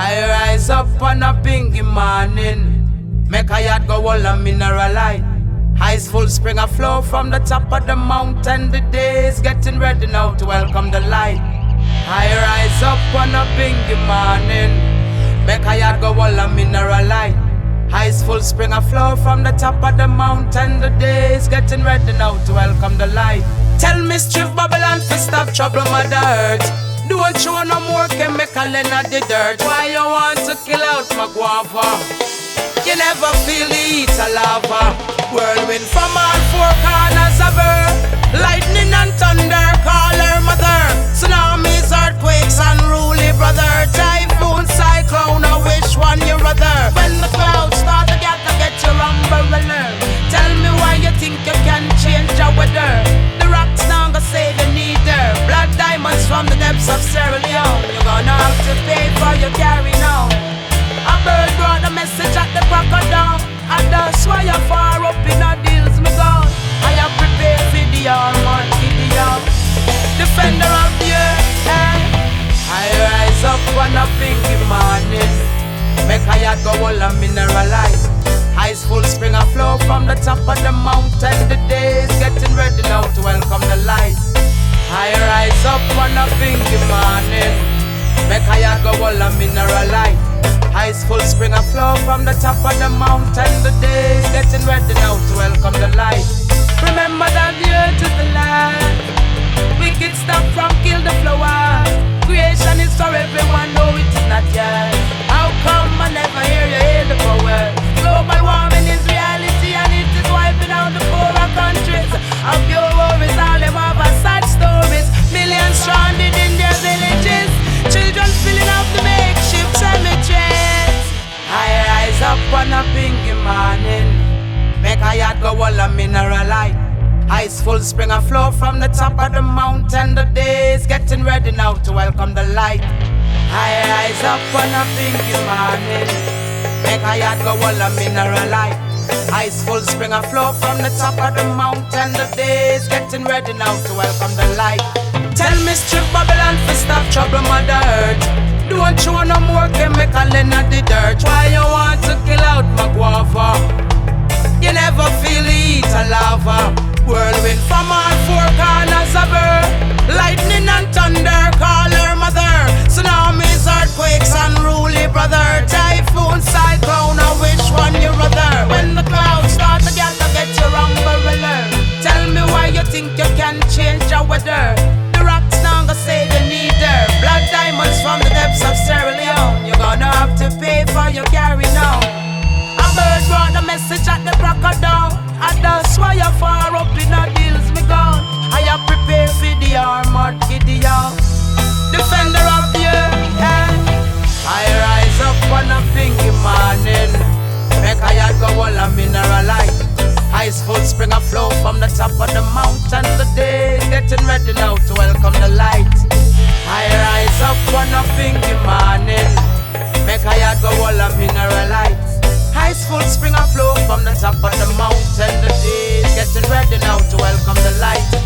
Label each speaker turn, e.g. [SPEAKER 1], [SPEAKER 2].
[SPEAKER 1] I rise up on a pinky morning. Make a yard go all a mineral light. Eyes full spring flow from the top of the mountain. The day is getting ready now to welcome the light. I rise up on a pinky morning. Make a yard go all a mineral light. Eyes full spring flow from the top of the mountain. The day is getting ready now to welcome the light. Tell mischief Babylon to stop trouble, mother earth. Don't show no more chemical in the dirt. Why you want to kill out my guava? You never feel the heat of lava. Whirlwind from all four corners of earth. Lightning and thunder Of? I rise up on a pinky morning. Make a yard go all a mineralize. Ice full spring a flow from the top of the mountain. The day is getting ready now to welcome the light. I rise up on a pinky morning. Make a yard go all a mineral light. Ice full spring a flow from the top of the mountain. The day is getting ready now to welcome the light. Remember that the earth is the land. Wicked stop from kill the flower. Creation is for everyone, no it is not yet. How come I never hear you hail the power? Global warming is reality and it is wiping out the poorer countries. Of your worries, all them have a sad stories. Millions stranded in their villages. Children filling up the makeshift cemeteries. I rise up on a pinky morning. Make a yard go all a mineral light. Ice full spring a flow from the top of the mountain. The day is getting ready now to welcome the light. I rise up on a pinky morning. Make a yard go all a mineral light. Ice full spring a flow from the top of the mountain. The day is getting ready now to welcome the light. Tell Mischief Babylon to stop trouble, Mother Earth. Don't show no more chemical in the dirt. Why you want to kill out my guava? You never feel heat of lava. Whirlwind from all four corners of earth. Lightning and thunder call her mother. Tsunamis, earthquakes, unruly brother. Typhoon, cyclone, I wish one you rather. When the clouds start to get to get you rumble Tell me why you think you can change the weather. The rocks now say the neither. Blood diamonds from the depths of Sierra Leone. You're gonna have to pay for your carry now. A bird brought a message at the crocodile. And that's why you're flow from the top of the mountain. The day getting ready now to welcome the light. I rise up on a pinky morning. Make yard go all a mineral light. Ice full spring a flow from the top of the mountain. The day is getting ready now to welcome the light.